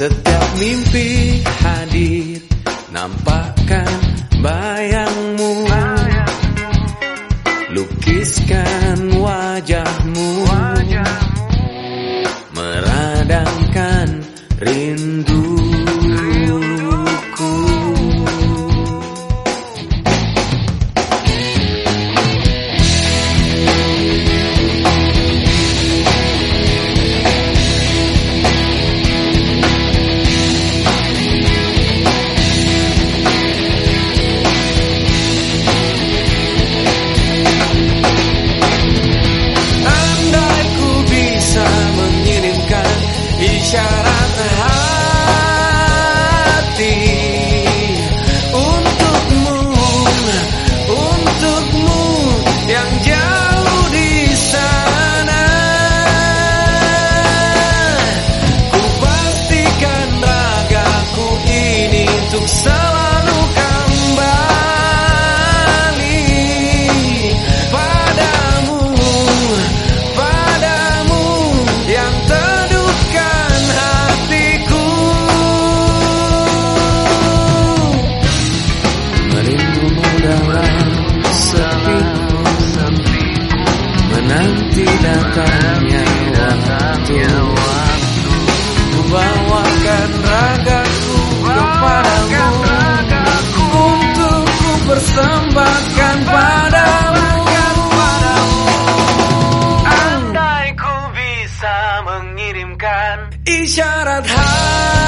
Setiap mimpi hadir Nampakkan bayangmu. Lukiskan wajahmu nyawaku Ku bawakan ragaku kepadamu. Untuk ku persembahkan padamu. Andai ku bisa mengirimkan Isyarat hati.